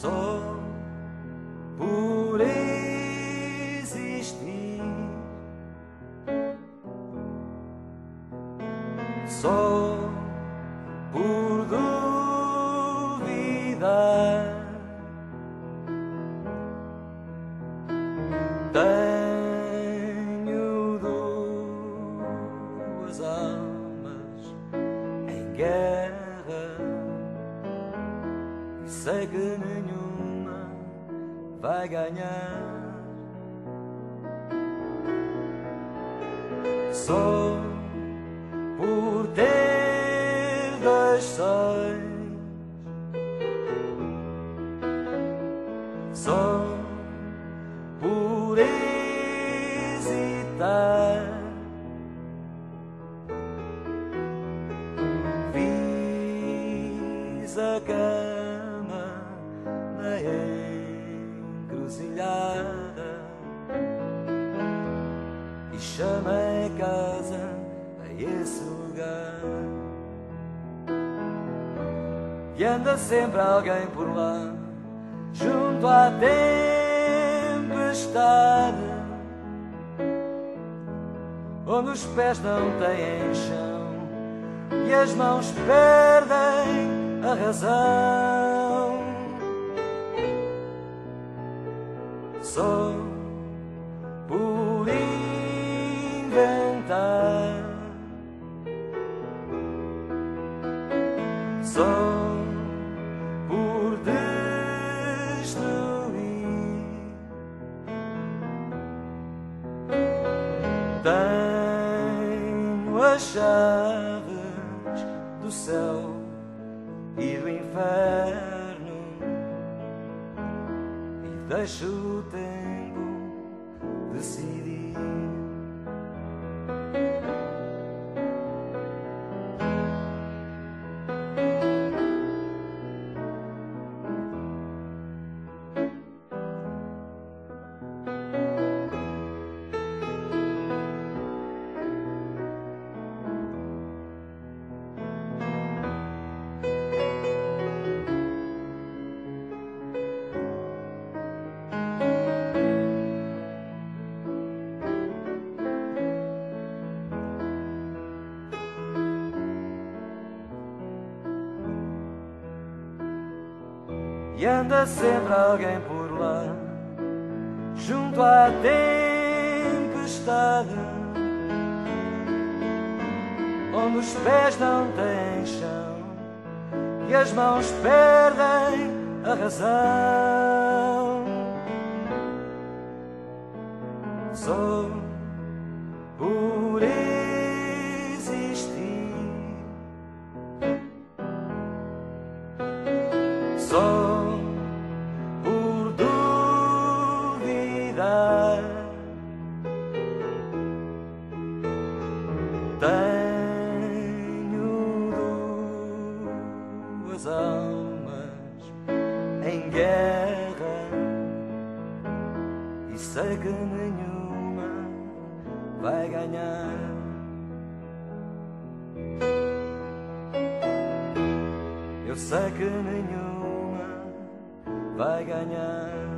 só por existir, só por sei que nenhuma vai ganhar. Só por ter dois. Só por hesitar. Fiz a chamei casa a esse lugar. E anda sempre alguém por lá, junto à tempestade, onde os pés não têm chão e as mãos perdem a razão. Só Tenho as chaves do céu e do inferno e deixo o tempo decidir. E anda sempre alguém por lá, junto à tempestade, onde os pés não têm chão e as mãos perdem a razão. Só por existir. Só Tenho duas almas em guerra e sei que nenhuma vai ganhar. Eu sei que nenhuma vai ganhar.